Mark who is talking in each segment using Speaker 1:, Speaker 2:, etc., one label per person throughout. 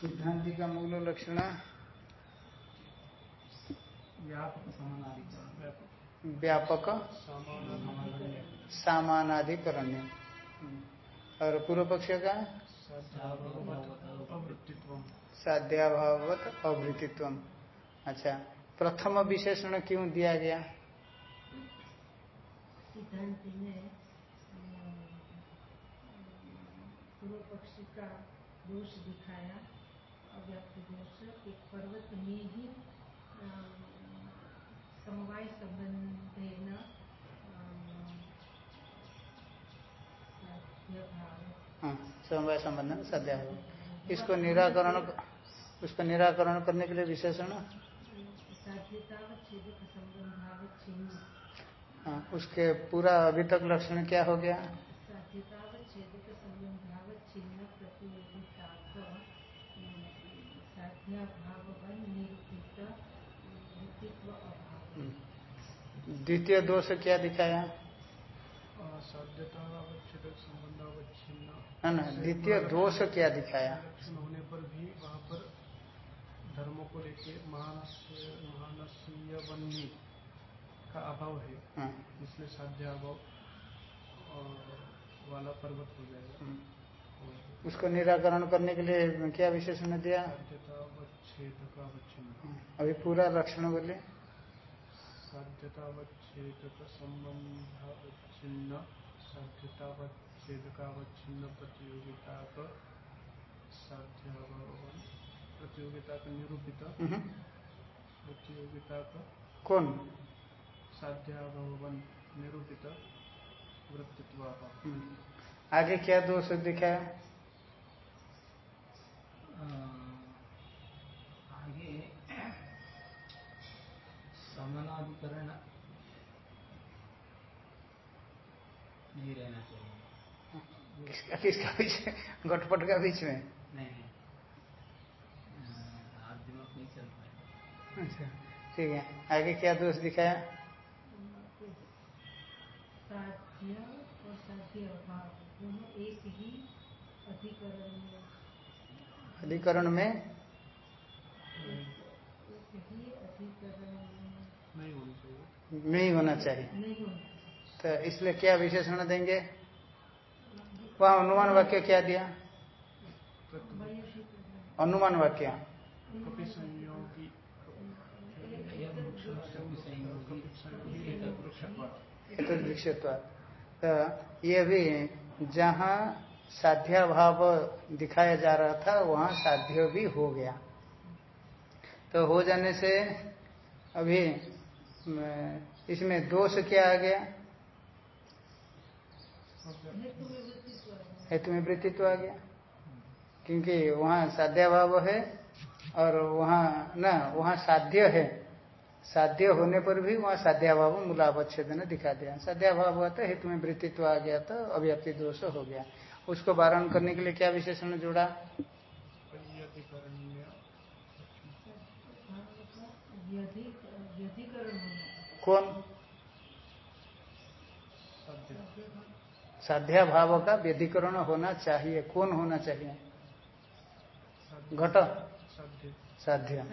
Speaker 1: सिद्धांति का मूल लक्षण व्यापक सामानाधिकरण्य और पूर्व पक्ष का साध्याभावत अवृत्तित्व अच्छा प्रथम विशेषण क्यों दिया गया?
Speaker 2: पूर्व पक्षी का दोष दिखाया। अव्याप्त दोष कि पर्वत में ही समवाय संबंध
Speaker 1: हाँ, समवाय संबंध साध्या इसको निराकरण उसका निराकरण करने के लिए विशेषण हाँ उसके पूरा अभी तक लक्षण क्या हो गया? द्वितीय दोष क्या दिखाया है ना द्वितीय दोष क्या दिखाया
Speaker 3: होने पर भी वहाँ पर धर्मों को लेके महानसीय बनने का अभाव है। हाँ। इसलिए साध्य अभाव वाला पर्वत हो जाएगा।
Speaker 1: हम्म। उसको निराकरण करने के लिए क्या विशेषण दिया? अभी पूरा लक्षण बोले।
Speaker 3: साध्यतावच्छेदकावच्छिन्न प्रतियोगिता का प्रतियोगिता का निरूपित। हम्म। प्रतियोगिता का
Speaker 1: कौन?
Speaker 3: साध्याभवन निरूपित। वृत्तित्व हम्म।
Speaker 1: आगे क्या दोष दिखाया
Speaker 4: आगे समानाधिकरण नहीं रहना चाहिए।
Speaker 1: किसका किसका बीच में? घटपट का बीच में?
Speaker 4: नहीं आप दिमाग नहीं चल पाए
Speaker 1: अच्छा ठीक है। आगे क्या दोष दिखाया?
Speaker 2: साध्य और साध्य अभाव दोनों एक ही अधिकरण में
Speaker 1: अधिकरण में? नहीं होना चाहिए। तो इसलिए क्या विशेषण देंगे? वह अनुमान वाक्य क्या दिया? अनुमान वाक्य। तो ये भी जहाँ साध्याभाव दिखाया जा रहा था, वहाँ साध्य भी हो गया। तो हो जाने से अभी इसमें दोष क्या आ गया? हेतु में वृत्तित्व आ गया। क्योंकि वहाँ साध्याभाव है और वहाँ, ना, वहाँ साध्य है। साध्य होने पर भी वहाँ साध्याभाव मूलावच्छेद ने दिखा दिया। साध्याभाव हुआ तो हेतु में वृत्तित्व आ गया तो अव्याप्ति दोष हो गया। उसको वारण करने के लिए क्या विशेषण जोड़ा? कौन? साध्या भाव का व्यधिकरण होना चाहिए। कौन होना चाहिए? घट। साध्य।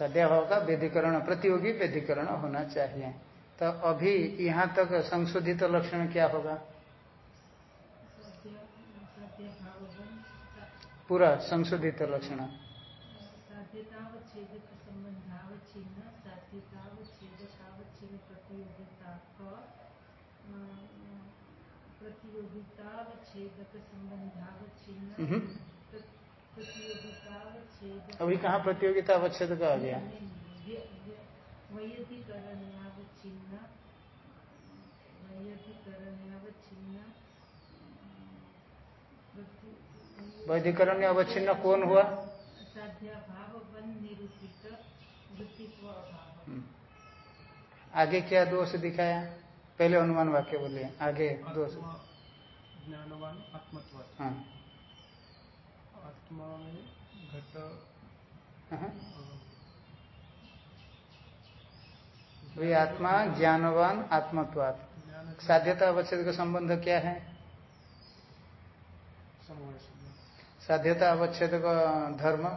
Speaker 1: भाव का व्यधिकरण प्रतियोगी व्यधिकरण होना चाहिए। तो अभी यहाँ तक संशोधित लक्षण क्या होगा? पूरा संशोधित लक्षण। हम्म। अभी कहा प्रतियोगिता अवच्छेद का आ गया। वैधिकरण अवच्छिन्न कौन हुआ। आगे क्या दोष दिखाया? पहले अनुमान वाक्य बोले आगे दोष।
Speaker 3: ज्ञानवान आत्मत्व
Speaker 1: हाँ।
Speaker 3: आत्मा में घट
Speaker 1: वे आत्मा ज्ञानवान आत्मत्वाद साध्यता अवच्छेद का संबंध क्या है? साध्यता अवच्छेद का धर्म?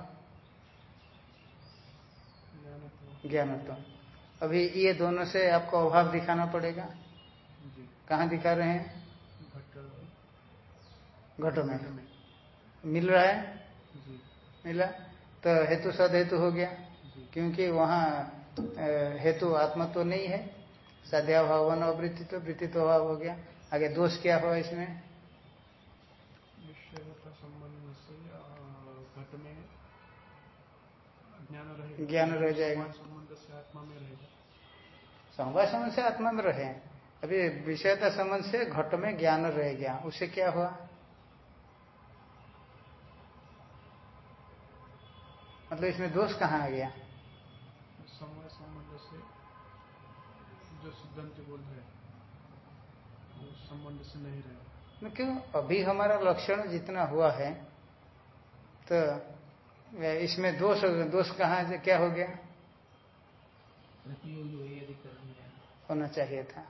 Speaker 3: ज्ञानत्व।
Speaker 1: अभी ये दोनों से आपको अभाव दिखाना पड़ेगा। कहाँ दिखा रहे हैं?
Speaker 3: घट
Speaker 1: में। मिल रहा है?
Speaker 3: जी।
Speaker 1: मिला तो हेतु सद हेतु हो गया। क्योंकि वहाँ हेतु आत्मा तो नहीं है। साध्याभाव अवृत्ति तो वृत्ति तो अभाव हो गया। आगे दोष क्या हुआ इसमें?
Speaker 3: ज्ञान
Speaker 1: रह। जाएगा।
Speaker 3: संबंध से आत्मा में रहेगा
Speaker 1: समवाय संबंध से आत्मा में रहे। अभी विषयता संबंध से घट में ज्ञान रह गया। उससे क्या हुआ? मतलब इसमें दोष कहाँ आ गया?
Speaker 3: समय संबंध से जो सिद्धांत बोल रहे वो संबंध से नहीं रहेगा
Speaker 1: न क्यों? अभी हमारा लक्षण जितना हुआ है तो इसमें दोष दोष कहाँ से क्या हो गया? होना चाहिए था।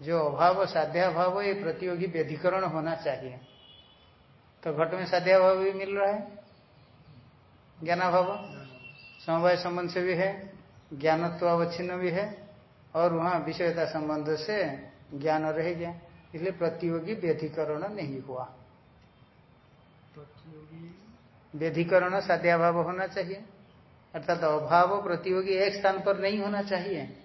Speaker 3: जो
Speaker 1: अभाव साध्याभाव ये प्रतियोगी व्यधिकरण होना चाहिए। तो घट में साध्याभाव भी मिल रहा है? ज्ञानाभाव। समवाय संबंध से भी है ज्ञानत्व अवच्छिन्न भी है और वहाँ विषयता संबंध से ज्ञान रह गया। इसलिए प्रतियोगी व्यधिकरण नहीं हुआ।
Speaker 3: प्रतियोगी?
Speaker 1: व्यधिकरण साध्याभाव होना चाहिए। अर्थात अभाव प्रतियोगी एक स्थान पर नहीं होना चाहिए।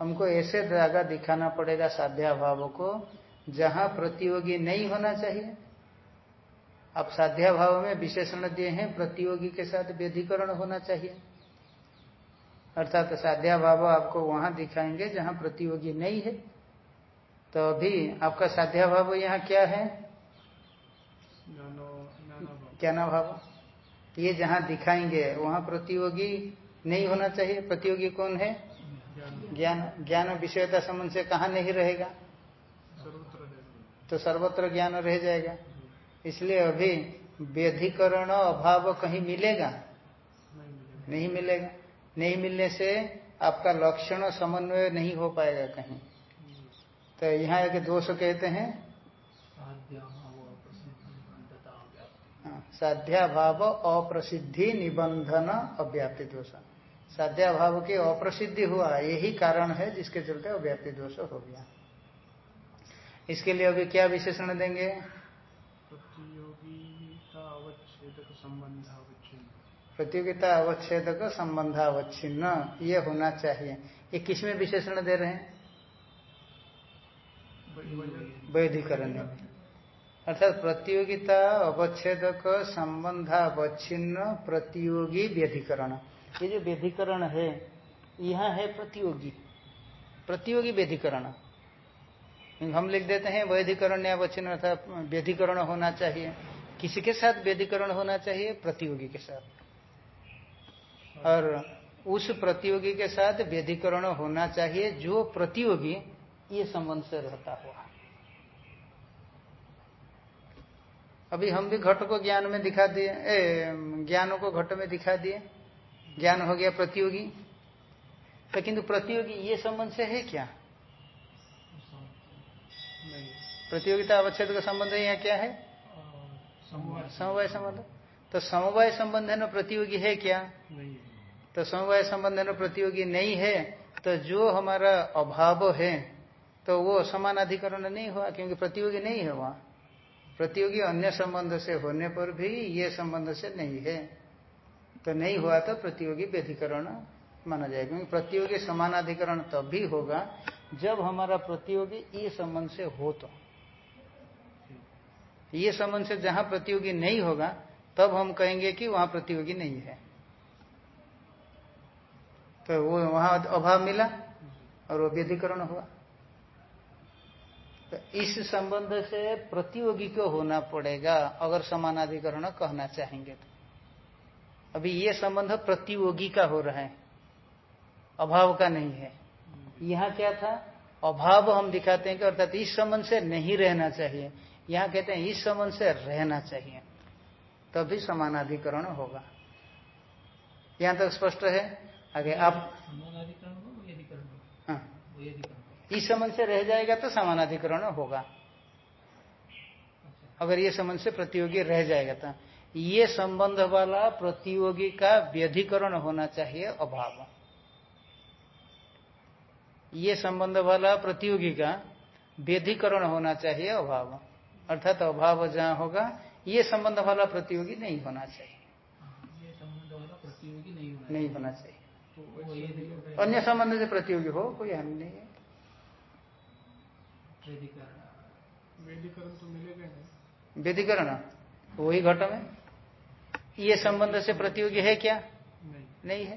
Speaker 1: हमको ऐसे जगह दिखाना पड़ेगा साध्याभाव को जहाँ प्रतियोगी नहीं होना चाहिए। आप साध्याभाव में विशेषण दिए हैं प्रतियोगी के साथ व्यधिकरण होना चाहिए। अर्थात साध्याभाव आपको वहाँ दिखाएँगे जहाँ प्रतियोगी नहीं है। तो अभी आपका साध्याभाव यहाँ क्या है?
Speaker 3: ज्ञानो
Speaker 1: क्या ना भाव। ये जहाँ दिखाएँगे वहाँ प्रतियोगी नहीं होना चाहिए। प्रतियोगी कौन है?
Speaker 3: ज्ञान।
Speaker 1: ज्ञान विषयता संबंध से कहा नहीं रहेगा। तो सर्वत्र ज्ञान रह जाएगा। इसलिए अभी व्यधिकरण अभाव कहीं मिलेगा?
Speaker 3: नहीं मिलेगा।
Speaker 1: नहीं मिलने से आपका लक्षण समन्वय नहीं हो पाएगा कहीं। तो यहाँ एक दोष कहते हैं। हाँ, साध्याभाव अप्रसिद्धि निबंधन अव्याप्ति दोष। साध्याभाव की अप्रसिद्धि हुआ यही कारण है जिसके चलते अव्याप्ति दोष हो गया। इसके लिए अभी क्या विशेषण देंगे?
Speaker 3: अवच्छेदक संबंध अवच्छिन्न
Speaker 1: संबंधावच्छिन्न ये होना चाहिए। ये किसमें विशेषण दे रहे हैं? वैधिकरण। में अर्थात प्रतियोगिता अवच्छेदक संबंधावच्छिन्न प्रतियोगी व्यधिकरण। ये जो व्यधिकरण है यहाँ है प्रतियोगी। प्रतियोगी व्यधिकरण। हम लिख देते हैं वैधिकरण या अवच्छिन्न अर्थात व्यधिकरण होना चाहिए। किसी के साथ व्यधिकरण होना चाहिए प्रतियोगी के साथ। और उस प्रतियोगी के साथ व्यधिकरण होना चाहिए जो प्रतियोगी ये संबंध से रहता हुआ। अभी हम भी घट को ज्ञान में दिखा दिए ज्ञानों को घट में दिखा दिए। ज्ञान हो गया प्रतियोगी। तो किंतु प्रतियोगी ये संबंध से है क्या? प्रतियोगिता अवच्छेद का संबंध यहाँ क्या है?
Speaker 3: समवाय
Speaker 1: संबंध। तो समवाय संबंध न प्रतियोगी है क्या?
Speaker 3: नहीं
Speaker 1: तो समवाय संबंध न प्रतियोगी नहीं है तो जो हमारा अभाव है तो वो समान अधिकरण नहीं हुआ क्योंकि प्रतियोगी नहीं है वहाँ। प्रतियोगी अन्य संबंध से होने पर भी ये संबंध से नहीं है। तो नहीं हुआ तो प्रतियोगी व्यधिकरण माना जाएगा क्योंकि प्रतियोगी समानाधिकरण तब भी होगा जब हमारा प्रतियोगी ये संबंध से हो तो। ये संबंध से जहाँ प्रतियोगी नहीं होगा, तब हम कहेंगे कि वहाँ प्रतियोगी नहीं है। तो वो वहाँ अभाव मिला और वो व्यधिकरण हुआ। तो इस संबंध से प्रतियोगी को होना पड़ेगा, अगर समानाधिकरण कहना चाहेंगे तो। अभी ये संबंध प्रतियोगी का हो रहा है, अभाव का नहीं है। यहाँ क्या था? अभाव हम दिखाते हैं कि अर्थात इस संबंध से नहीं रहना चाहिए। यहाँ कहते हैं इस संबंध से रहना चाहिए। तभी समानाधिकरण होगा। यहाँ तक तो स्पष्ट है? आगे आप
Speaker 4: समानाधिकरण हो।
Speaker 1: इस संबंध से रह जाएगा तो समानाधिकरण होगा। अगर ये संबंध से प्रतियोगी रह जाएगा तो। ये संबंध वाला प्रतियोगी का व्यधिकरण होना चाहिए अभाव। ये संबंध वाला प्रतियोगी का व्यधिकरण होना चाहिए अभाव। अर्थात अभाव जहाँ होगा ये संबंध वाला प्रतियोगी नहीं होना चाहिए।
Speaker 4: ये संबंध वाला प्रतियोगी नहीं होना
Speaker 1: नहीं होना चाहिए।
Speaker 4: तो
Speaker 1: अन्य संबंध से प्रतियोगी हो कोई हानि नहीं है।
Speaker 4: वेदीकरण।
Speaker 3: वेदीकरण तो मिलेगा ही। नहीं
Speaker 1: व्यधिकरण वही घट में ये संबंध से प्रतियोगी है क्या?
Speaker 3: नहीं।
Speaker 1: नहीं है।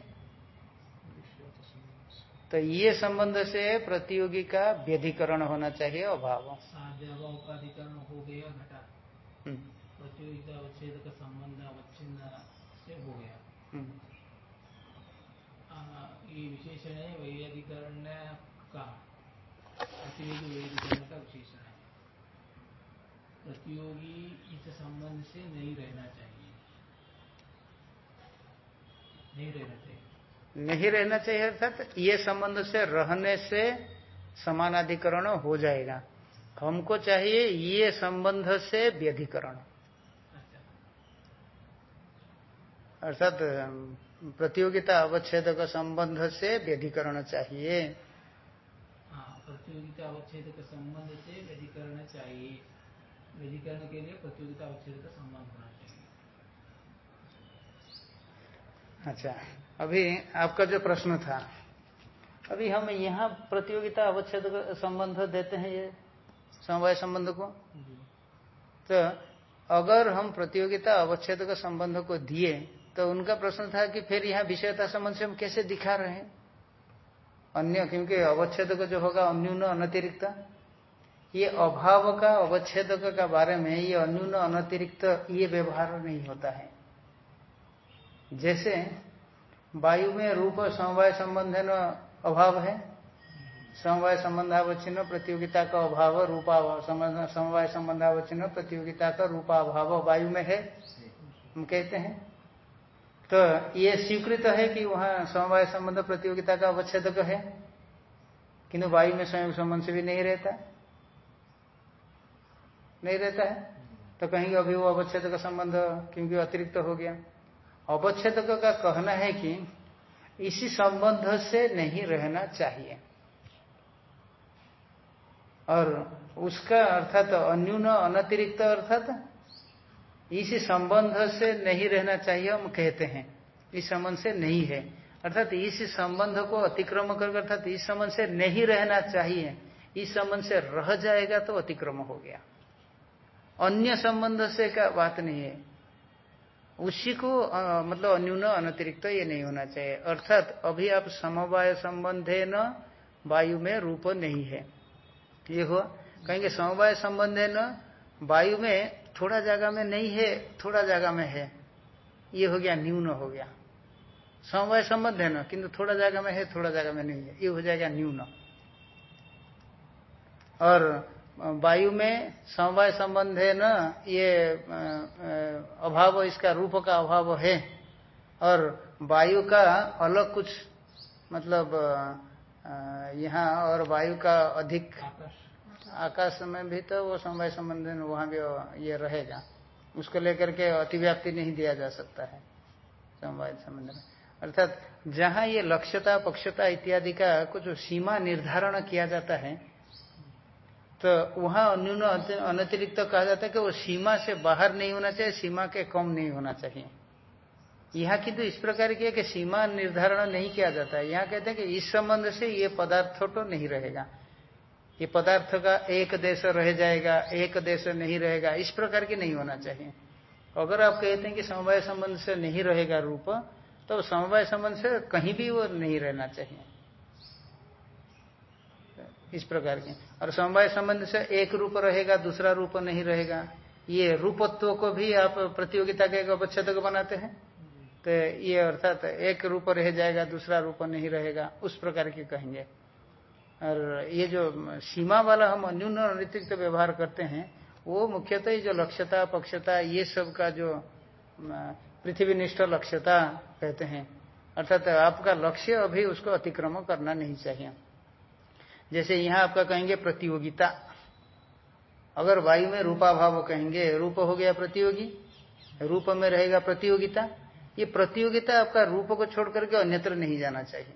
Speaker 3: तो
Speaker 1: तो ये संबंध से प्रतियोगी का व्यधिकरण होना चाहिए अभाव।
Speaker 4: घटा
Speaker 1: हम्म,
Speaker 4: प्रतियोगिता अवच्छेद का संबंध अवच्छिन्न से हो गया।
Speaker 1: हम्म,
Speaker 4: आ, ये विशेषण है वही का प्रतियोगी वैधिकरण का विशेषण है। प्रतियोगी इस संबंध से नहीं रहना चाहिए। नहीं रहना चाहिए।
Speaker 1: नहीं रहना चाहिए अर्थात ये संबंध से रहने से समानाधिकरण हो जाएगा। हमको चाहिए ये संबंध से व्यधिकरण। अर्थात प्रतियोगिता अवच्छेद का संबंध से व्यधिकरण चाहिए।
Speaker 4: हाँ प्रतियोगिता अवच्छेद का संबंध से व्यधिकरण चाहिए। व्यधिकरण के लिए प्रतियोगिता अवच्छेद का संबंध होना चाहिए।
Speaker 1: अच्छा अभी आपका जो प्रश्न था अभी हम यहाँ प्रतियोगिता अवच्छेद का संबंध देते हैं ये? समवाय संबंध को। तो अगर हम प्रतियोगिता अवच्छेद का संबंध को दिए तो उनका प्रश्न था कि फिर यहाँ विषयता संबंध से हम कैसे दिखा रहे हैं? अन्य क्योंकि अवच्छेद का जो होगा अन्यून अनतिरिक्त। ये अभाव का अवच्छेद का बारे में ये अन्यून अनतिरिक्त ये व्यवहार नहीं होता है। जैसे वायु में रूप समवाय संबंध अभाव है। समवाय संबंधावच्छिन्न प्रतियोगिता का अभाव रूपाभाव समवाय संबंधावच्छिन्न प्रतियोगिता का रूपाभाव वायु में है, हम कहते हैं। तो ये स्वीकृत है कि वहाँ समवाय संबंध प्रतियोगिता का अवच्छेदक है, किंतु वायु में स्वयं संबंध से भी नहीं रहता। नहीं रहता है? तो कहेंगे अभी वो अवच्छेद का संबंध क्योंकि अतिरिक्त हो गया। अवच्छेदक का कहना है कि इसी संबंध से नहीं रहना चाहिए। और उसका अर्थात तो अन्यून अनतिरिक्त अर्थात इसी संबंध से नहीं रहना चाहिए हम कहते हैं। इस संबंध से नहीं है। अर्थात इस संबंध को अतिक्रम कर अर्थात इस संबंध से नहीं रहना चाहिए। इस संबंध से रह जाएगा तो अतिक्रम हो गया। अन्य संबंध से का बात नहीं है। उसी को आ, मतलब अन्यून अनतिरिक्त तो ये नहीं होना चाहिए। अर्थात अभी आप समवाय संबंधे न वायु में रूप नहीं है। ये हुआ। कहेंगे, समवाय संबंध है न, वायु में थोड़ा जगह में नहीं है, थोड़ा जगह में है। ये हो गया, न्यून हो गया। समवाय संबंध है ना, किंतु थोड़ा जगह में है, थोड़ा जगह में नहीं है। ये हो जाएगा न्यून। और वायु में समवाय संबंध है न, ये अभाव, इसका रूप का अभाव है। और वायु का अलग कुछ मतलब यहाँ और वायु का अधिक आकाश। में भी तो वो समवाय संबंध वहाँ भी ये रहेगा। उसको लेकर के अतिव्याप्ति नहीं दिया जा सकता है। समवाय संबंध में। अर्थात जहाँ ये लक्ष्यता पक्षता इत्यादि का कुछ सीमा निर्धारण किया जाता है तो वहाँ अन्यून अनतिरिक्त तो कहा जाता है कि वो सीमा से बाहर नहीं होना चाहिए सीमा के कम नहीं होना चाहिए। यहाँ किंतु तो इस प्रकार की है कि सीमा निर्धारण नहीं किया जाता है। यहाँ कहते हैं कि इस संबंध से ये पदार्थ तो नहीं रहेगा। ये पदार्थ का एक देश रह जाएगा, एक देश नहीं रहेगा, इस प्रकार की नहीं होना चाहिए। अगर आप कहते हैं कि समवाय संबंध से नहीं रहेगा रूप तो समवाय संबंध से कहीं भी वो नहीं रहना चाहिए। इस प्रकार के। और समवाय संबंध से एक रूप रहेगा, दूसरा रूप नहीं रहेगा। ये रूपत्व को भी आप प्रतियोगिता के एक अवच्छेद बनाते हैं। तो ये अर्थात एक रूप रह जाएगा, दूसरा रूप नहीं रहेगा, उस प्रकार के कहेंगे। और ये जो सीमा वाला हम अन्यून अनतिरिक्त तो व्यवहार करते हैं, वो मुख्यतः जो लक्ष्यता, पक्षता, ये सब का जो पृथ्वीनिष्ठ लक्ष्यता कहते हैं, अर्थात आपका लक्ष्य अभी उसको अतिक्रमण करना नहीं चाहिए। जैसे यहाँ आपका कहेंगे प्रतियोगिता। अगर वायु में रूपाभाव कहेंगे, रूप हो गया प्रतियोगी, रूप में रहेगा प्रतियोगिता। ये प्रतियोगिता आपका रूप को छोड़ करके अन्यत्र नहीं जाना चाहिए।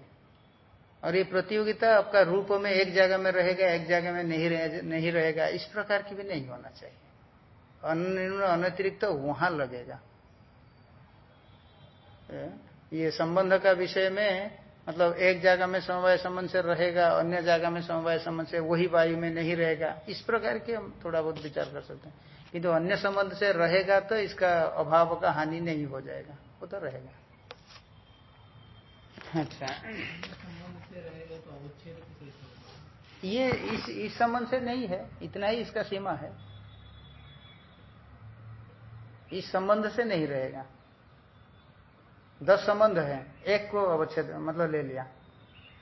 Speaker 1: और ये प्रतियोगिता आपका रूप में एक जगह में रहेगा एक जगह में नहीं रहे, नहीं रहेगा इस प्रकार की भी नहीं होना चाहिए। अनतिरिक्त तो वहाँ लगेगा। ये संबंध का विषय में मतलब एक जगह में समवाय संबंध से रहेगा अन्य जगह में समवाय संबंध से वही वायु में नहीं रहेगा। इस प्रकार के हम थोड़ा बहुत विचार कर सकते हैं। किंतु तो अन्य संबंध से रहेगा तो इसका अभाव का हानि नहीं हो जाएगा। तो रहेगा। अच्छा। ये इस इस संबंध से नहीं है इतना ही इसका सीमा है। इस संबंध से नहीं रहेगा। दस संबंध है एक को अवच्छेद मतलब ले लिया।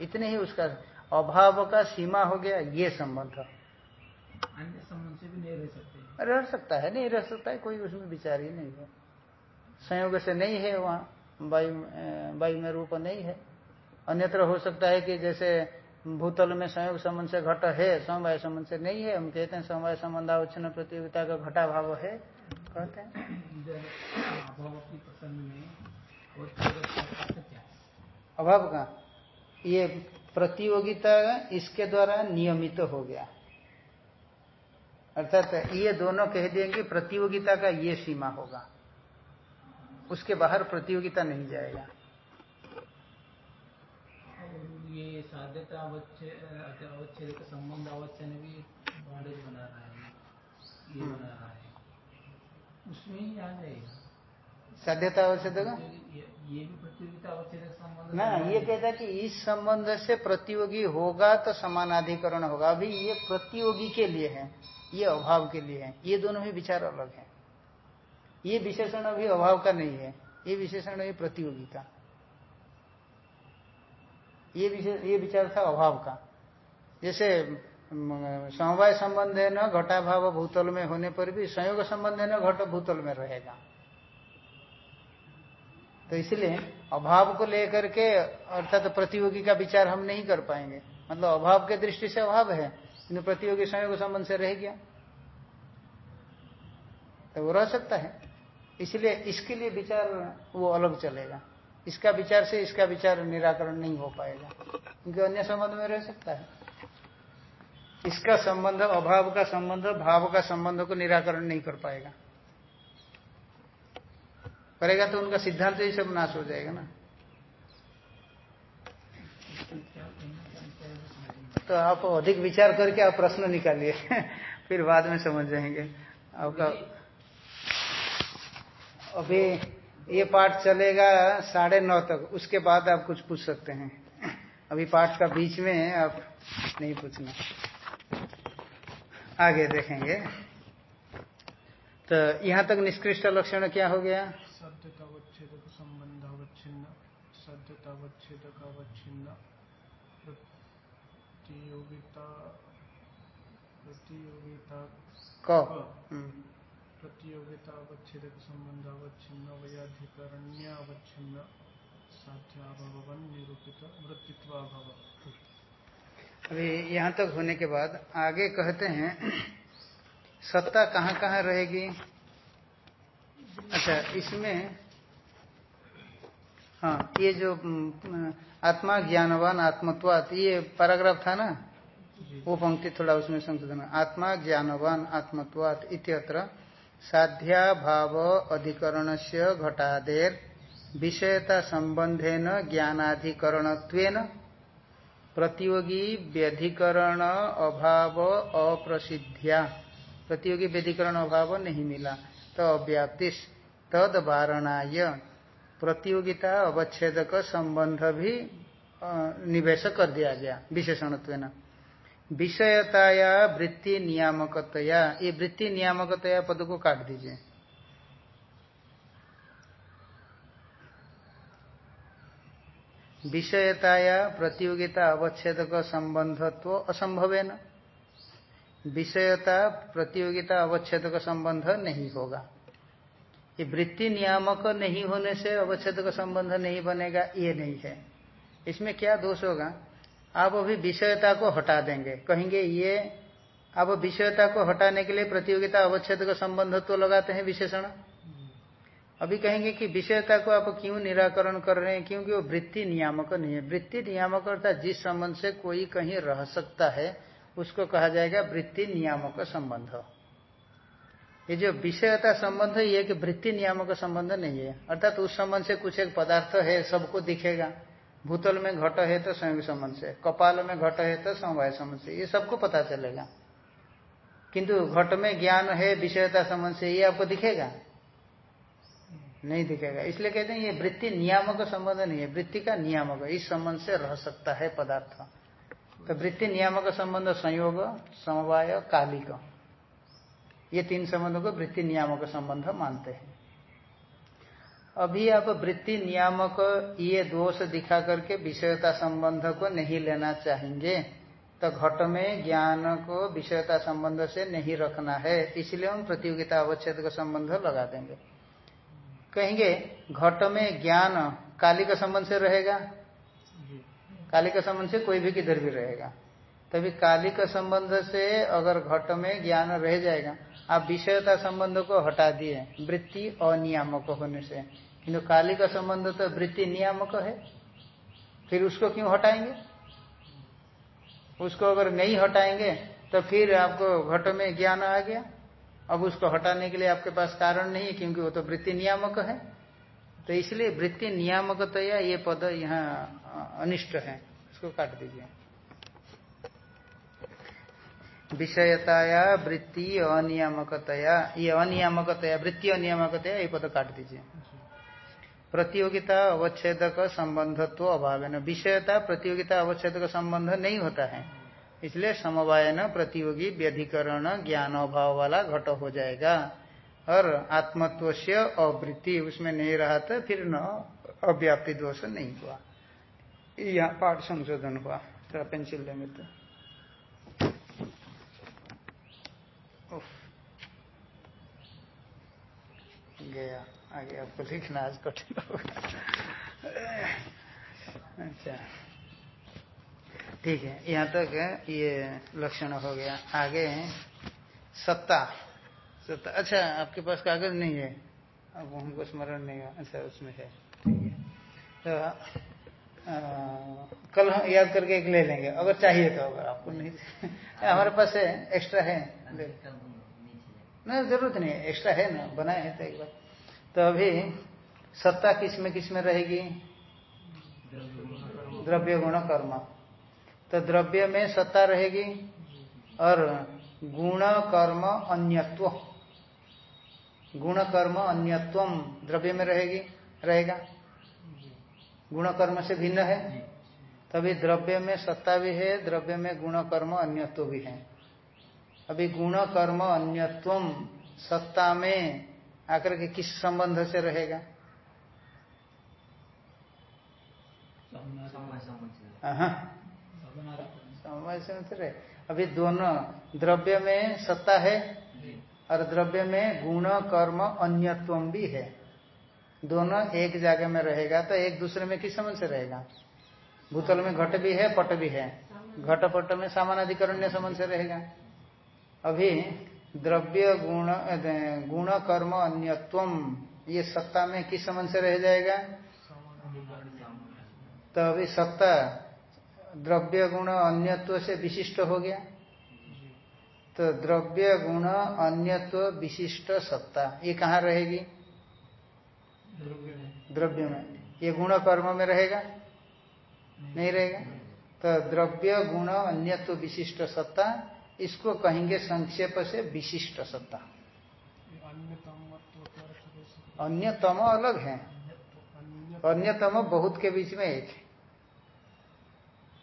Speaker 1: इतने ही उसका अभाव का सीमा हो गया ये संबंध।
Speaker 4: अन्य संबंध से भी नहीं रह सकते।
Speaker 1: रह सकता है नहीं रह सकता है कोई उसमें विचार ही नहीं है। संयोग से नहीं है वहाँ, वायु वायु में रूप नहीं है। अन्यत्र हो सकता है कि जैसे भूतल में संयोग संबंध से घट है, समवाय संबंध से नहीं है, हम कहते हैं समवाय संबंध अवच्छिन्न प्रतियोगिता का घटा भाव है, कहते हैं। अभाव का? ये प्रतियोगिता इसके द्वारा नियमित तो हो गया। अर्थात ये दोनों कह देंगे, प्रतियोगिता का ये सीमा होगा। उसके बाहर प्रतियोगिता नहीं जाएगा।
Speaker 4: ये साध्यता अवच्छेद का संबंध अवच्छेद भी बॉन्डेज बना रहा है ये हम्म। बना रहा है। उसमें ही आ जाएगा।
Speaker 1: साध्यता अवच्छेद का?
Speaker 4: ये भी प्रतियोगिता अवच्छेद संबंध
Speaker 1: ना ये कहता है कि इस संबंध से प्रतियोगी होगा तो समानाधिकरण होगा। अभी ये प्रतियोगी के लिए है ये अभाव के लिए है। ये दोनों ही विचार अलग है। ये विशेषण अभी अभाव का नहीं है। ये विशेषण है प्रतियोगी का। ये ये विचार था अभाव का। जैसे समवाय संबंध है न, घटाभाव भूतल में होने पर भी संयोग संबंध है न, घट भूतल में रहेगा। तो इसलिए अभाव को लेकर के अर्थात तो प्रतियोगी का विचार हम नहीं कर पाएँगे। मतलब अभाव के दृष्टि से अभाव है प्रतियोगी संयोग संबंध से रह गया। तो वो रह सकता है। इसलिए इसके लिए विचार वो अलग चलेगा। इसका विचार से इसका विचार निराकरण नहीं हो पाएगा। क्योंकि अन्य संबंध में रह सकता है। इसका संबंध अभाव का संबंध, भाव का संबंध को निराकरण नहीं कर पाएगा। करेगा तो उनका सिद्धांत ही सब नाश हो जाएगा ना। तो आप अधिक विचार करके आप प्रश्न निकालिए, फिर बाद में समझ जाएँगे। आपका अभी ये पाठ चलेगा साढ़े नौ तक। उसके बाद आप कुछ पूछ सकते हैं। अभी पाठ का बीच में आप नहीं पूछना। आगे देखेंगे। तो यहाँ तक निष्कृष्ट लक्षण क्या हो गया?
Speaker 3: प्रतियोगिता प्रतियोगिता
Speaker 1: क। अभी यहाँ तक होने के बाद आगे कहते हैं सत्ता कहाँ कहाँ रहेगी? अच्छा इसमें हाँ ये जो आत्मा ज्ञानवान आत्मत्वात ये पैराग्राफ था ना? वो पंक्ति थोड़ा उसमें संशोधन आत्मा ज्ञानवान आत्मत्वात इत्यत्र साध्या भाव अधिकरण से घटादेर, विषयता संबंधेन ज्ञानाधिकरण प्रतियोगी व्यधिकरण अभाव अप्रसिद्धिया। प्रतियोगी व्यधिकरण अभाव नहीं मिला तो अव्याप्तिश। तद वारणाय प्रतियोगिता अवच्छेद संबंध भी निवेश कर दिया गया विशेषणत्व विषयताया वृत्ति नियामकतया ये वृत्ति नियामकतया पद को काट दीजिए। विषयताया प्रतियोगिता अवच्छेद का संबंधत्व असंभव है न विषयता प्रतियोगिता अवच्छेद का संबंध नहीं होगा। ये वृत्ति नियामक नहीं होने से अवच्छेद का संबंध नहीं बनेगा, ये नहीं है। इसमें क्या दोष होगा? आप अभी विषयता को हटा देंगे। कहेंगे, ये अब विषयता को हटाने के लिए प्रतियोगिता, अवच्छेद का संबंध तो लगाते हैं विशेषण? अभी कहेंगे कि विषयता को आप क्यों निराकरण कर रहे हैं? क्योंकि वो वृत्ति नियामक नहीं है। वृत्ति नियामक अर्थात जिस संबंध से कोई कहीं रह सकता है, उसको कहा जाएगा वृत्ति नियामक संबंध। ये जो विषयता संबंध ये कि वृत्ति नियामक संबंध नहीं है। अर्थात उस संबंध से कुछ एक पदार्थ है, सबको दिखेगा। भूतल में घट है तो संयोग संबंध से, कपाल में घट है तो समवाय संबंध से, ये सबको पता चलेगा। किंतु घट में ज्ञान है, विषयता संबंध से, ये आपको दिखेगा? नहीं दिखेगा। इसलिए कहते हैं, ये वृत्ति नियामक संबंध नहीं है, वृत्ति का नियामक। इस संबंध से रह सकता है पदार्थ। तो वृत्ति नियामक संबंध, संयोग, समवाय, कालिक। ये तीन संबंधों को वृत्ति नियामक संबंध मानते हैं। अभी आप वृत्ति नियामक ये दोष दिखा करके विषयता संबंध को नहीं लेना चाहेंगे तो घट में ज्ञान को विषयता संबंध से नहीं रखना है इसलिए हम प्रतियोगिता अवच्छेद का संबंध लगा देंगे। कहेंगे घट में ज्ञान काली का संबंध से रहेगा? काली का संबंध से कोई भी किधर भी रहेगा। तभी काली का संबंध से अगर घट में ज्ञान रह जाएगा आप विषयता संबंध को हटा दिए, वृत्ति अनियामक होने से। किंतु काली का संबंध तो वृत्ति नियामक है। फिर उसको क्यों हटाएँगे? उसको अगर नहीं हटाएँगे तो फिर आपको घट में ज्ञान आ गया। अब उसको हटाने के लिए आपके पास कारण नहीं है, क्योंकि वो तो वृत्ति नियामक है। तो इसलिए वृत्ति नियामक तो या पद यहाँ अनिष्ट है। इसको काट दीजिए। विषयताया वृत्ति अनियामकतया। ये अनियामकतया वृत्ति अनियामकतया ये पद काट दीजिए प्रतियोगिता अवच्छेद का संबंध तो अभाव विषयता प्रतियोगिता अवच्छेद का संबंध नहीं होता है इसलिए समवायन प्रतियोगी व्यधिकरण ज्ञान अभाव वाला घट हो जाएगा और आत्मत्व से अवृत्ति उसमें नहीं रहा था फिर न अव्याप्ति दोष नहीं हुआ यहाँ पाठ संशोधन हुआ थोड़ा पेंसिल लेंगे तो गया आगे आपको लिखना आज कठिन होगा अच्छा। ठीक है यहाँ तक ये लक्षण हो गया। आगे सत्ता। सत्ता। अच्छा आपके पास कागज़ नहीं है। अब हमको स्मरण नहीं है। अच्छा उसमें है। ठीक है। तो आ, कल हम याद करके एक ले लेंगे। अगर चाहिए तो अगर आपको नहीं हमारे पास है एक्स्ट्रा है। नहीं, ज़रूरत नहीं एक्स्ट्रा है ना, बनाए हैं तो एक बार। तो अभी सत्ता किसमें किसमें रहेगी? द्रव्य गुण कर्म। तो द्रव्य में सत्ता रहेगी और गुण कर्म अन्यत्व। गुण कर्म अन्यत्व द्रव्य में रहेगी, रहेगा। गुण कर्म से भिन्न है। तभी द्रव्य में सत्ता भी है, द्रव्य में गुण कर्म अन्यत्व भी है। अभी गुण कर्म अन्यत्व सत्ता में आकर के किस संबंध से रहेगा? समय से। रहे। अभी दोनों द्रव्य में सत्ता है और द्रव्य में गुण कर्म अन्यत्व भी है। दोनों एक जगह में रहेगा तो एक दूसरे में किस समझ से रहेगा? भूतल में घट भी है पट भी है। घट पट में सामानाधिकरण्य संबंध से रहेगा। अभी द्रव्य गुण गुण कर्म अन्यत्वम, ये सत्ता में किस संबंध से रह जाएगा? तो अभी सत्ता द्रव्य गुण अन्यत्व से विशिष्ट हो गया। तो द्रव्य गुण अन्यत्व विशिष्ट सत्ता, ये कहाँ रहेगी? द्रव्य में। ये गुण कर्म में रहेगा? नहीं रहेगा? तो द्रव्य गुण अन्यत्व विशिष्ट सत्ता इसको कहेंगे संक्षेप से विशिष्ट सत्ता। अन्यतम अलग है। अन्यतम। बहुत के बीच में एक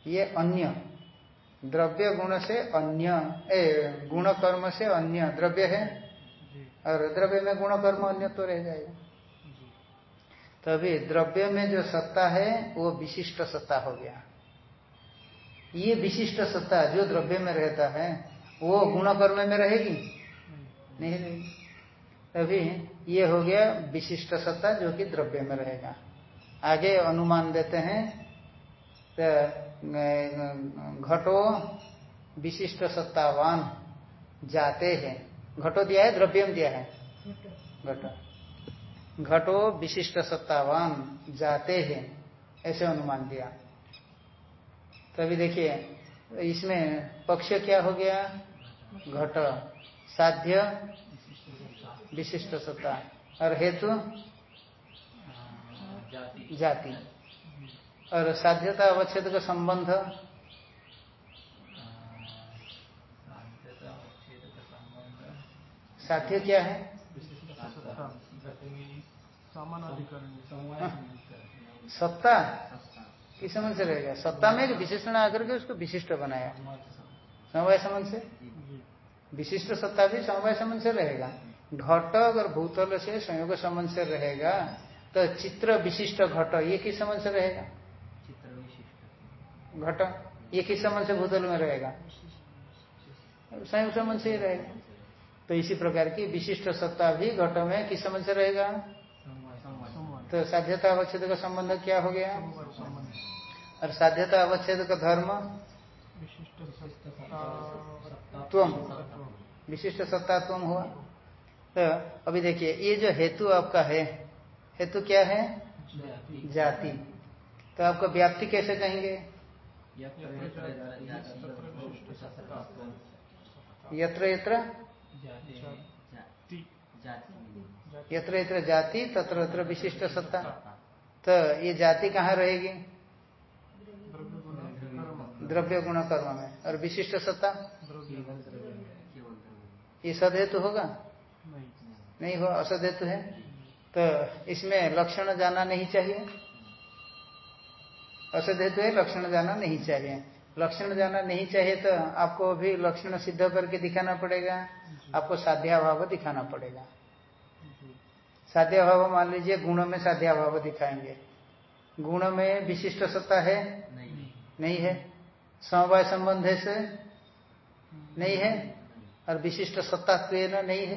Speaker 1: ये अन्य। द्रव्य गुण से अन्य ए गुण कर्म से अन्य। द्रव्य है? और द्रव्य में गुण कर्म अन्य तो रह जाएगा। तभी द्रव्य में जो सत्ता है वो विशिष्ट सत्ता हो गया। ये विशिष्ट सत्ता जो द्रव्य में रहता है, वो गुण कर्म में रहेगी? नहीं रहेगी अभी ये हो गया विशिष्ट सत्ता जो कि द्रव्य में रहेगा। आगे अनुमान देते हैं तो घटो विशिष्ट सत्तावान जाते हैं। घटो दिया है, द्रव्यम दिया है?
Speaker 2: घट
Speaker 1: घट। घटो विशिष्ट सत्तावान जाते हैं, ऐसे अनुमान दिया। तो अभी देखिए इसमें पक्ष क्या हो गया? घट साध्य विशिष्ट सत्ता। और हेतु?
Speaker 4: जाति।
Speaker 1: और साध्यता अवच्छेद का संबंध? साध्य क्या है? सत्ता? किस समझ से रहेगा? सत्ता में एक विशेषण आकर के उसको विशिष्ट बनाया। समवाय संबंध से? विशिष्ट सत्ता भी समवाय संबंध से रहेगा। घट अगर भूतल से संयोग संबंध से रहेगा। तो चित्र विशिष्ट घट ये किस संबंध से रहेगा?
Speaker 4: चित्र विशिष्ट
Speaker 1: घट ये किस संबंध से भूतल में रहेगा? संयोग संबंध से ही रहेगा। तो इसी प्रकार की विशिष्ट सत्ता भी घट में किस संबंध से रहेगा? तो साध्यता अवच्छेद का संबंध क्या हो गया? और साध्यता अवच्छेद का धर्म?
Speaker 3: विशिष्ट सत्ता
Speaker 1: विशिष्ट सत्ता त्वम। हुआ। तो अभी देखिए ये जो हेतु आपका है हेतु क्या है?
Speaker 4: जाति।
Speaker 1: तो आपको व्याप्ति कैसे कहेंगे यत्र यत्र यत्र यत्र? जाति। तत्र तत्र विशिष्ट सत्ता। तो ये जाति कहाँ रहेगी?
Speaker 3: द्रव्य गुण कर्म
Speaker 1: में। और विशिष्ट सत्ता? ये सदहेतु होगा?
Speaker 3: नहीं
Speaker 1: नहीं हो असदहेतु है? तो इसमें लक्षण जाना नहीं चाहिए। असदहेतु है लक्षण जाना नहीं चाहिए। लक्षण जाना नहीं चाहिए तो आपको भी लक्षण सिद्ध करके दिखाना पड़ेगा। आपको साध्याभाव दिखाना पड़ेगा। साध्याभाव मान लीजिए गुणों में साध्याभाव दिखाएँगे। गुण में विशिष्ट सत्ता है? नहीं है? समवाय संबंध से नहीं है और विशिष्ट सत्तात्व नहीं है।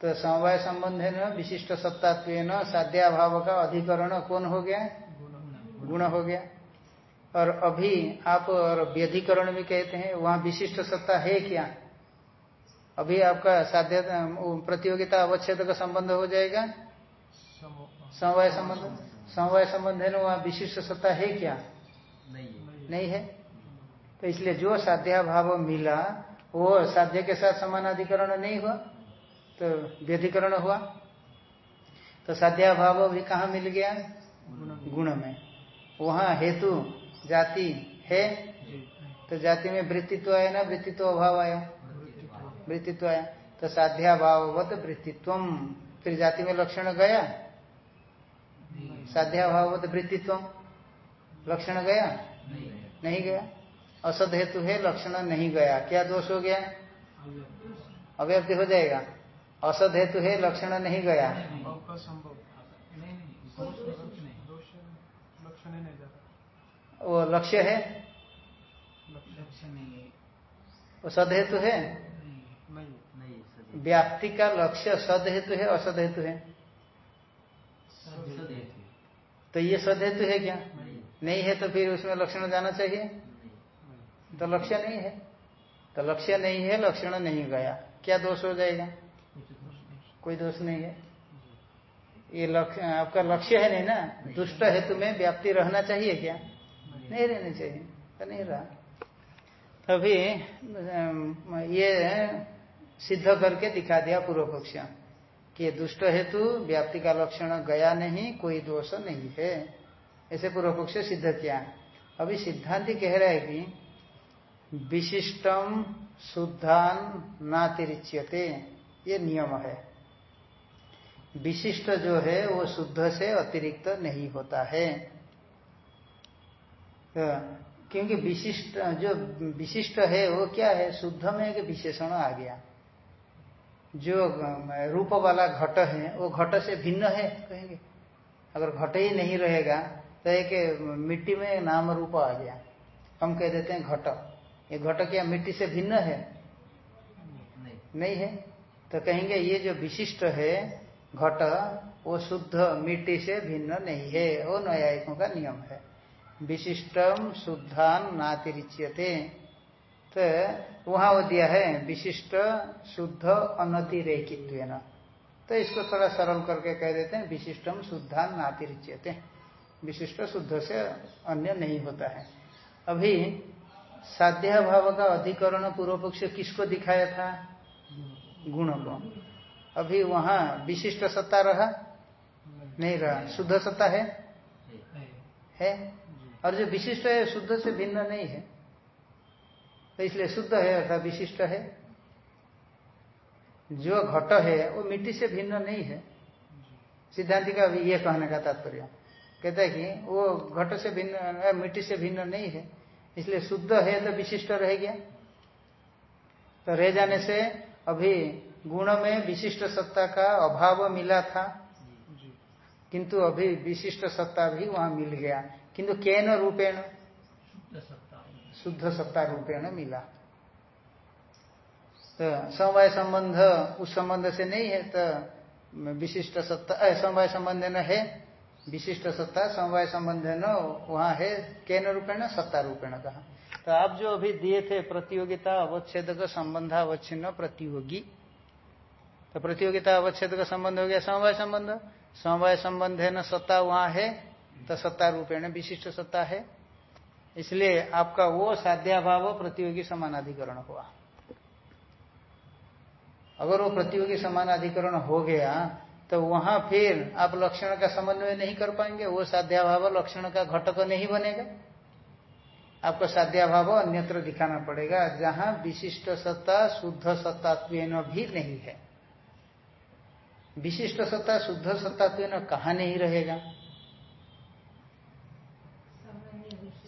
Speaker 1: तो समवाय संबंध है न विशिष्ट सत्तात्व साध्याभाव का अधिकरण कौन हो गया? गुण हो गया। और अभी आप और व्यधिकरण भी कहते हैं वहाँ विशिष्ट सत्ता है क्या? अभी आपका साध्य प्रतियोगिता अवच्छेद का संबंध हो जाएगा? समवाय संबंध। समवाय संबंध है ना वहाँ विशिष्ट सत्ता है क्या? नहीं है। तो इसलिए जो साध्याभाव मिला, वो साध्य के साथ समानाधिकरण नहीं हुआ तो व्यधिकरण हुआ। तो साध्या भाव भी कहा मिल गया? गुण में। वहाँ हेतु जाति है। तो जाति में वृत्तित्व आया ना, वृत्तित्व अभाव आया। वृत्तित्व आया। तो साध्याभाववत वृत्तित्व फिर जाति में लक्षण गया? साध्याभाववत वृत्तित्व लक्षण गया? नहीं गया। असद हेतु है लक्षण नहीं गया। क्या दोष हो गया? अव्यक्ति हो जाएगा। असद हेतु है लक्षण नहीं गया। वो लक्ष्य है?
Speaker 4: है
Speaker 1: वो सद हेतु है? व्याप्ति का लक्ष्य सद हेतु है असद हेतु है। तो ये सद हेतु है क्या?
Speaker 4: नहीं
Speaker 1: है तो फिर उसमें लक्षण जाना चाहिए। तो लक्ष्य नहीं है। तो लक्ष्य नहीं है, लक्षण नहीं गया। क्या दोष हो जाएगा? कोई दोष नहीं है। ये लक्ष्य आपका लक्ष्य है नहीं ना? दुष्ट हेतु में व्याप्ति रहना चाहिए क्या? नहीं रहनी चाहिए। तो नहीं रहा। तभी ये सिद्ध करके दिखा दिया पूर्व पक्ष कि दुष्ट हेतु व्याप्ति का लक्षण गया नहीं, कोई दोष नहीं है। ऐसे पूर्व पक्ष सिद्ध किया। अभी सिद्धांति कह रहा है कि विशिष्टम शुद्धान नातिरिच्यते ये नियम है। विशिष्ट जो है, वो शुद्ध से अतिरिक्त नहीं होता है। तो क्योंकि विशिष्ट, जो विशिष्ट है, वो क्या है? शुद्ध में एक विशेषण आ गया। जो रूप वाला घट है, वो घट से भिन्न है, कहेंगे। अगर घट ही नहीं रहेगा तो एक मिट्टी में नाम रूप आ गया। हम कह देते हैं घट। ये घट क्या मिट्टी से भिन्न है?
Speaker 4: नहीं
Speaker 1: नहीं है। तो कहेंगे ये जो विशिष्ट है घट, वो शुद्ध मिट्टी से भिन्न नहीं है। वो न्यायिकों का नियम है। विशिष्टम शुद्धान नातिरिच्यते। तो वहाँ वो दिया है, विशिष्ट शुद्ध अनतिरेकित्व तो इसको थोड़ा सरल करके कह देते हैं विशिष्टम शुद्धा नातिरिच्यते। विशिष्ट शुद्ध से अन्य नहीं होता है। अभी साध्या भाव का अधिकरण पूर्व पक्ष किसको दिखाया था? गुण को। अभी वहाँ विशिष्ट सत्ता रहा? नहीं रहा। शुद्ध सत्ता है? है। और जो विशिष्ट है, शुद्ध से भिन्न नहीं है। तो इसलिए शुद्ध है अर्थात विशिष्ट है। जो घट है, वो मिट्टी से भिन्न नहीं है। सिद्धांति का अभी यह कहने का तात्पर्य। कहता है कि वो घट से भिन्न मिट्टी से भिन्न नहीं है। इसलिए शुद्ध है तो विशिष्ट रह गया। तो रह जाने से अभी गुण में विशिष्ट सत्ता का अभाव मिला था। किंतु अभी विशिष्ट सत्ता भी वहाँ मिल गया। किंतु केन रूपेण? शुद्ध सत्ता। रूपेण मिला। तो समवाय संबंध उस संबंध से नहीं है तो विशिष्ट सत्ता समवाय संबंध न है। विशिष्ट सत्ता, समवाय संबंध न, वहाँ है केन रूपेण सत्ता रूपेण कहा। तो आप जो अभी दिए थे प्रतियोगिता अवच्छेद का संबंध अवच्छिन्न प्रतियोगी। तो प्रतियोगिता अवच्छेद का संबंध हो गया, समवाय संबंध। समवाय संबंध है न, सत्ता वहाँ है तो सत्ता रूपेण विशिष्ट सत्ता है। इसलिए आपका वो साध्याभाव प्रतियोगी समानाधिकरण हुआ। अगर वो प्रतियोगी समानाधिकरण हो गया तो वहाँ फिर आप लक्षण का समन्वय नहीं कर पाएँगे, वो साध्याभाव लक्षण का घटक नहीं बनेगा। आपको साध्याभाव अन्यत्र दिखाना पड़ेगा, जहाँ विशिष्ट सत्ता शुद्ध सत्तात्व भी नहीं है। विशिष्ट सत्ता शुद्ध सत्तात्व कहा नहीं रहेगा?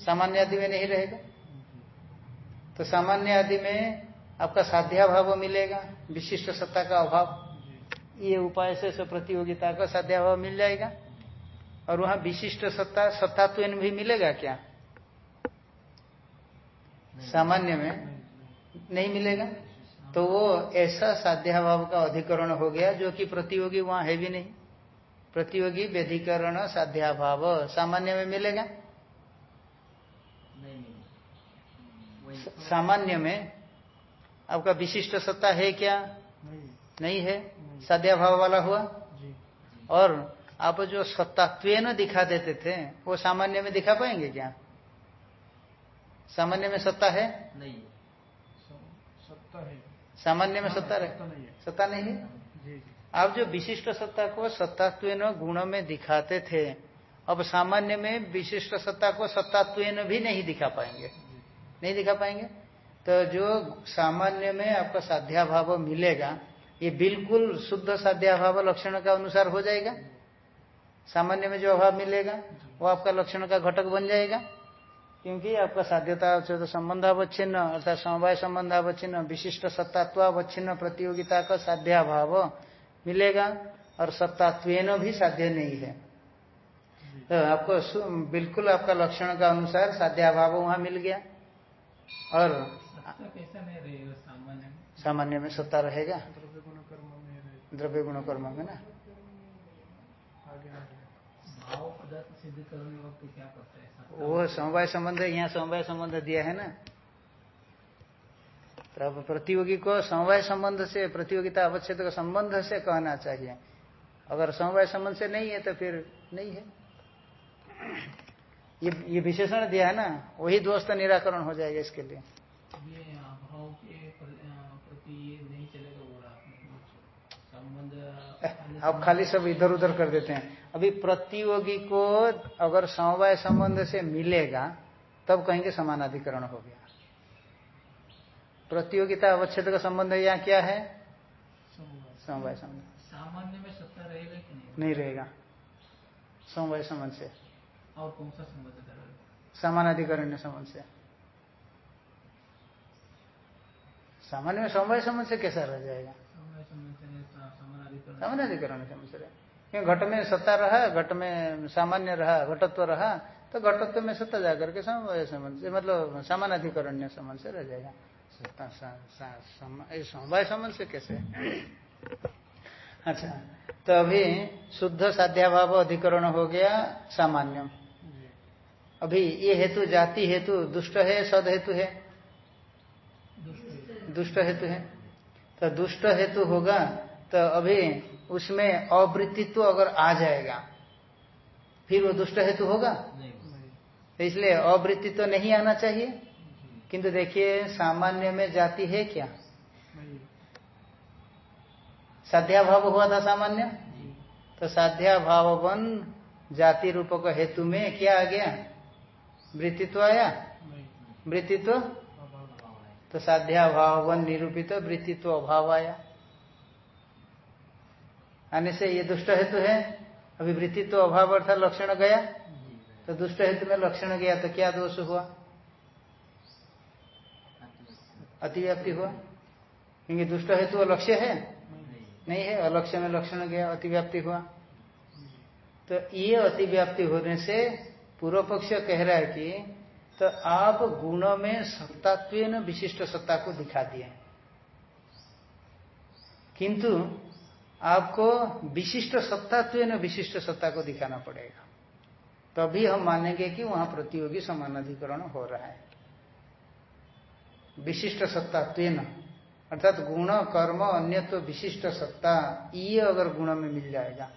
Speaker 1: सामान्य आदि में नहीं रहेगा। तो सामान्य आदि में आपका साध्याभाव मिलेगा, विशिष्ट सत्ता का अभाव। ये उपाय से सब प्रतियोगिता का साध्याभाव मिल जाएगा। और वहाँ विशिष्ट सत्ता सत्तात्व भी मिलेगा क्या? सामान्य में नहीं मिलेगा? तो वो ऐसा साध्याभाव का अधिकरण हो गया जो कि प्रतियोगी वहाँ है भी नहीं। प्रतियोगी व्यधिकरण साध्याभाव सामान्य में मिलेगा? सामान्य में आपका विशिष्ट सत्ता है क्या? नहीं, नहीं है? साध्या भाव वाला हुआ और आप जो सत्तात्व दिखा देते थे वो सामान्य में दिखा पाएँगे क्या? सामान्य में सत्ता है?
Speaker 3: नहीं। सत्ता है।
Speaker 1: सामान्य में सत्ता है। सत्ता नहीं है? आप जो विशिष्ट सत्ता को सत्तात्व गुण में दिखाते थे अब सामान्य में विशिष्ट सत्ता को सत्तात्व भी नहीं दिखा पाएँगे। नहीं दिखा पाएँगे? तो जो सामान्य में आपका साध्याभाव मिलेगा ये बिल्कुल शुद्ध साध्याभाव लक्षण का अनुसार हो जाएगा। सामान्य में जो अभाव मिलेगा वो आपका लक्षण का घटक बन जाएगा। क्योंकि आपका साध्यता तो संबंधावच्छिन्न अर्थात समवाय संबंधावच्छिन्न विशिष्ट सत्तात्वावच्छिन्न प्रतियोगिता का साध्याभाव मिलेगा और सत्तात्व भी साध्य नहीं है। तो आपको बिल्कुल आपका लक्षण का अनुसार साध्याभाव वहाँ मिल गया। और सामान्य में सत्ता रहेगा। द्रव्य गुण कर्म में ना। वो समवाय संबंध यहाँ समवाय संबंध दिया है ना। तो अब प्रतियोगी को समवाय संबंध से प्रतियोगिता अवच्छेद का संबंध से कहना चाहिए। अगर समवाय संबंध से नहीं है तो फिर नहीं है। ये ये विशेषण दिया है ना वही दोस्त निराकरण हो जाएगा इसके लिए। अब खाली सब इधर उधर कर देते हैं। अभी प्रतियोगी को अगर समवाय संबंध से मिलेगा तब कहेंगे समानाधिकरण हो गया। प्रतियोगिता अवच्छेद का संबंध यहाँ क्या है? समवाय संबंध।
Speaker 4: सामान्य में सत्ता रहेगा कि नहीं?
Speaker 1: नहीं रहेगा। समवाय संबंध से।
Speaker 4: और कौन सा संबंध
Speaker 1: समानाधिकरण संबंध से। सामान्य में समवाय संबंध से कैसा रह जाएगा? सामान्य अधिकरण समझ रहे क्योंकि घट में सत्ता रहा घट में सामान्य रहा घटत्व रहा तो घटत्व में सत्ता जाकर के समवाय संबंध से मतलब सामान्य अधिकरण संबंध से रह जाएगा। समवाय संबंध से कैसे? अच्छा तो अभी शुद्ध साध्याभाव अधिकरण हो गया सामान्य अभी ये हेतु जाति हेतु दुष्ट है सद हेतु है। दुष्ट हेतु है। तो दुष्ट हेतु होगा तो अभी उसमें अवृत्तित्व अगर आ जाएगा फिर वो दुष्ट हेतु होगा? तो इसलिए अवृत्ति तो नहीं आना चाहिए। किंतु देखिए सामान्य में जाति है क्या? साध्या भाव हुआ था सामान्य? तो साध्याभाव वन जाति रूप का हेतु में क्या आ गया? वृत्तित्व आया? वृत्तित्व? तो साध्याभाव वन निरूपित वृत्तित्व अभाव आया। आने से ये दुष्ट हेतु है। अभी तो अभाव अर्थात लक्षण गया। तो दुष्ट हेतु में लक्षण गया तो क्या दोष हुआ? अतिव्याप्ति हुआ। क्योंकि दुष्ट हेतु लक्ष्य है। नहीं है, अलक्ष्य में लक्षण गया, अतिव्याप्ति हुआ। तो ये अतिव्याप्ति होने से पूर्व पक्ष कह रहा है कि तो आप गुण में सत्तात्व विशिष्ट सत्ता को दिखा दिए। किंतु आपको विशिष्ट सत्तात्व विशिष्ट सत्ता को दिखाना पड़ेगा। तभी हम मानेंगे कि वहाँ प्रतियोगी समानाधिकरण हो रहा है। विशिष्ट सत्तात्व अर्थात गुण, कर्म अन्य तो विशिष्ट सत्ता, ये अगर गुण में मिल जाएगा,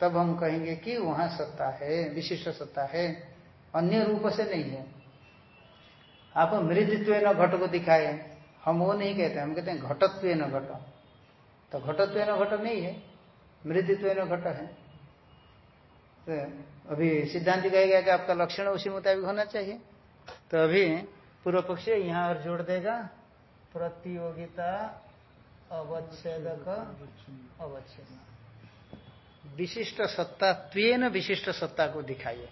Speaker 1: तब हम कहेंगे कि वहाँ सत्ता है, विशिष्ट सत्ता है, अन्य रूप से नहीं है। आप मृदित्व न घट को दिखाए, हम वो नहीं कहते, हम कहते हैं घटत्व न घट। तो घटत्व न घट नहीं है। मृदित्व न घट है। तो अभी सिद्धांत कहेगा कि आपका लक्षण उसी मुताबिक होना चाहिए। तो अभी पूर्व पक्ष यहाँ और जोड़ देगा। प्रतियोगिता अवच्छेदक अवच्छेद। विशिष्ट सत्ता त्वेन विशिष्ट सत्ता को दिखाइए।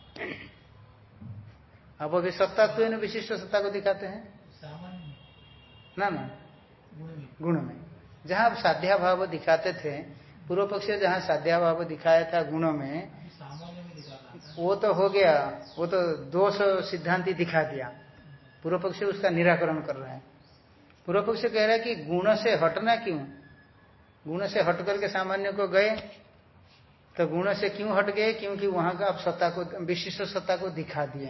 Speaker 1: अब अभी सत्ता त्वेन विशिष्ट सत्ता को दिखाते हैं। ना ना। गुण में। जहाँ आप साध्या भाव दिखाते थे, पूर्व पक्ष जहाँ साध्या भाव दिखाया था गुणों में, वो तो हो गया, वो तो दोष सिद्धांति दिखा दिया। पूर्व पक्ष उसका निराकरण कर रहे हैं। पूर्व पक्ष कह रहा है कि गुण से हटना क्यों? गुण से हट करके सामान्य को गए तो गुण से क्यों हट गए? क्योंकि वहाँ का आप सत्ता को, विशिष्ट सत्ता को दिखा दिए।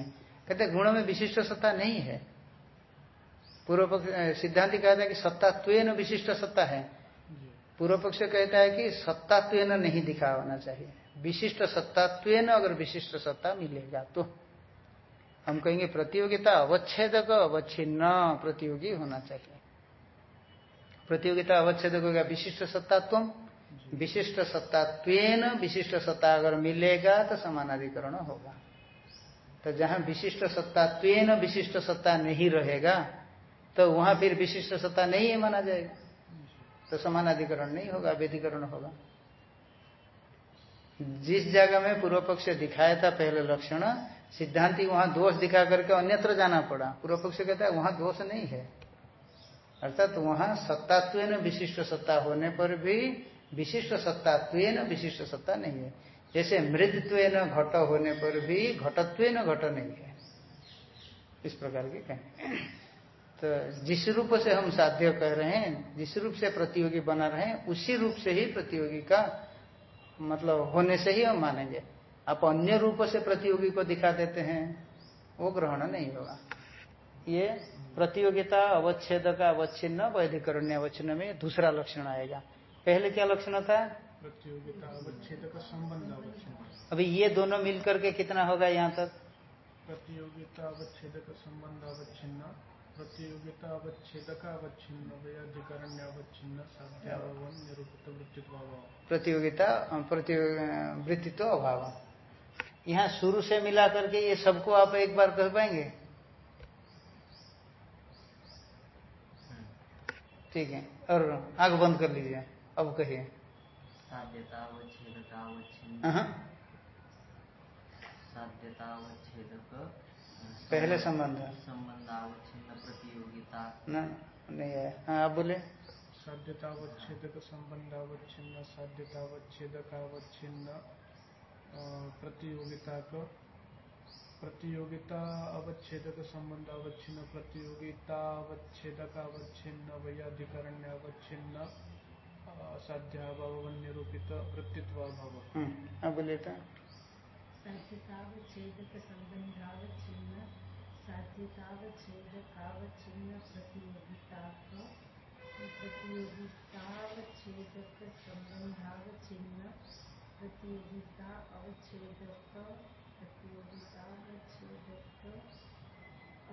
Speaker 1: कहते गुण में विशिष्ट सत्ता नहीं है। पूर्व पक्ष सिद्धांत कहता है कि सत्ता त्वेन विशिष्ट सत्ता है। पूर्व पक्ष कहता है कि सत्ता त्वेन नहीं दिखा होना चाहिए। विशिष्ट सत्ता त्वेन अगर विशिष्ट सत्ता मिलेगा तो। हम कहेंगे प्रतियोगिता अवच्छेदक अवच्छिन्न प्रतियोगी होना चाहिए। प्रतियोगिता अवच्छेदक होगा विशिष्ट सत्तात्व विशिष्ट सत्तात्वेन विशिष्ट सत्ता अगर मिलेगा तो समानाधिकरण होगा। तो जहाँ विशिष्ट सत्तात्वेन विशिष्ट सत्ता नहीं रहेगा तो वहाँ फिर विशिष्ट सत्ता नहीं है माना जाएगा तो समानाधिकरण नहीं होगा वेदीकरण होगा। जिस जगह में पूर्व पक्ष दिखाया था पहले लक्षण, सिद्धांति वहाँ दोष दिखा करके अन्यत्र जाना पड़ा। पूर्व पक्ष कहता है वहाँ दोष नहीं है। अर्थात तो वहाँ सत्तात्व विशिष्ट सत्ता होने पर भी विशिष्ट सत्तात्व विशिष्ट सत्ता नहीं है। जैसे मृदत्व घट होने पर भी घटत्व घट नहीं है। इस प्रकार के कहें। तो जिस रूप से हम साध्य कह रहे हैं जिस रूप से प्रतियोगी बना रहे हैं उसी रूप से ही प्रतियोगी का मतलब होने से ही हम मानेंगे। आप अन्य रूप से प्रतियोगी को दिखा देते हैं वो ग्रहण नहीं होगा। ये प्रतियोगिता अवच्छेद का अवच्छिन्न वैधिकरण्य अवच्छिन्न में दूसरा लक्षण आएगा। पहले क्या लक्षण था?
Speaker 3: प्रतियोगिता अवच्छेद का संबंध अवच्छिन्न।
Speaker 1: अभी ये दोनों मिलकर के कितना होगा यहाँ तक?
Speaker 3: प्रतियोगिता अवच्छेद का संबंध अवच्छिन्न प्रतियोगिता
Speaker 1: प्रतियोगिता वृत्तित्व अभाव। यहाँ शुरू से मिला करके ये सबको आप एक बार कह पाएँगे? ठीक है और आग बंद कर लीजिए अब कहिए। पहले संबंध
Speaker 5: संबंधावच्छिन्न प्रतियोगिता।
Speaker 1: न नहीं है। हाँ आप बोले
Speaker 3: साध्यतावच्छेदक संबंधावच्छिन्न साध्यतावच्छेदकावच्छिन्न प्रतियोगिता को प्रतियोगिता अवच्छेदक संबंध अवच्छिन्न प्रतियोगिता अवच्छेदक अवच्छिन्न वैयाधिकरण्य अवच्छिन्न निरूपित
Speaker 1: अब बोले तो।
Speaker 2: साध्यतावच्छेदक संबंधावच्छिन्न साध्यतावच्छेदकावच्छिन्न प्रतियोगिता अवच्छेदक प्रतियोगितावच्छेदक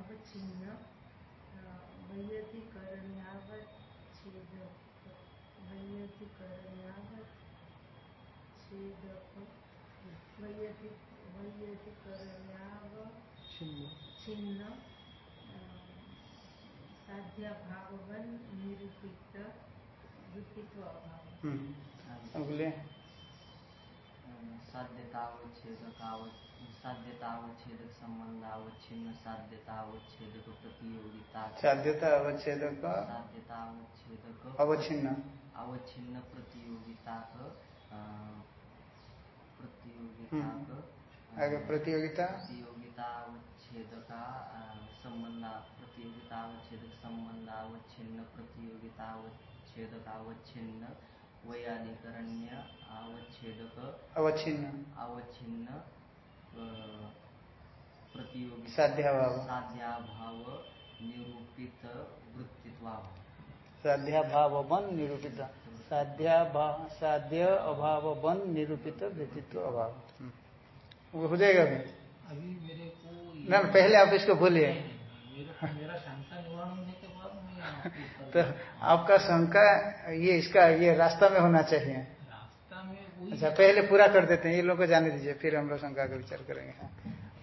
Speaker 2: अवच्छिन्न अ, वैयतिकरण्यावच्छेदक वैयति वैयतिकरण्यावच्छिन्न अ, साध्याभावन निरूपित वृत्तित्व अभाव
Speaker 1: हम्म
Speaker 5: साध्यतावच्छेदक साध्यतावच्छेदक प्रतियोगिता
Speaker 1: साध्यता अवच्छेदक।
Speaker 5: साध्यतावच्छेदक
Speaker 1: अवच्छिन्न।
Speaker 5: अवच्छिन्न प्रतियोगिता प्रतियोगिता
Speaker 1: आगे प्रतियोगिता?
Speaker 5: प्रतियोगितावच्छेदक संबंध प्रतियोगितावच्छेदक संबंधावच्छिन्न प्रतियोगितावच्छेदकावच्छिन्न वैयाधिकरण्य आवच्छेदक
Speaker 1: अवच्छिन्न।
Speaker 5: अवच्छिन्न प्रतियोगिता
Speaker 1: साध्याभाव।
Speaker 5: साध्याभाव निरूपित वृत्तित्वाभाव
Speaker 1: साध्या भाव बन निरूपित। साध्या अभाव बन निरूपित व्यक्तित्व अभाव। वो हो जाएगा अभी?
Speaker 4: मेरे को
Speaker 1: ना पहले आप इसको बोलिए। तो आपका शंका ये इसका ये रास्ता में होना चाहिए।
Speaker 4: रास्ता में
Speaker 1: अच्छा पहले पूरा कर देते हैं ये लोग को जाने दीजिए फिर हम लोग शंका का विचार करेंगे। हाँ।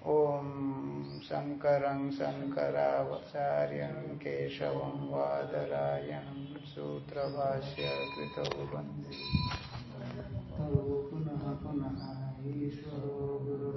Speaker 1: ओम शंकरं शंकराचार्यं केशवं वादरायणं सूत्रभाष्य कृतौ वंदे पुनः पुनः ईश्वरो गुरु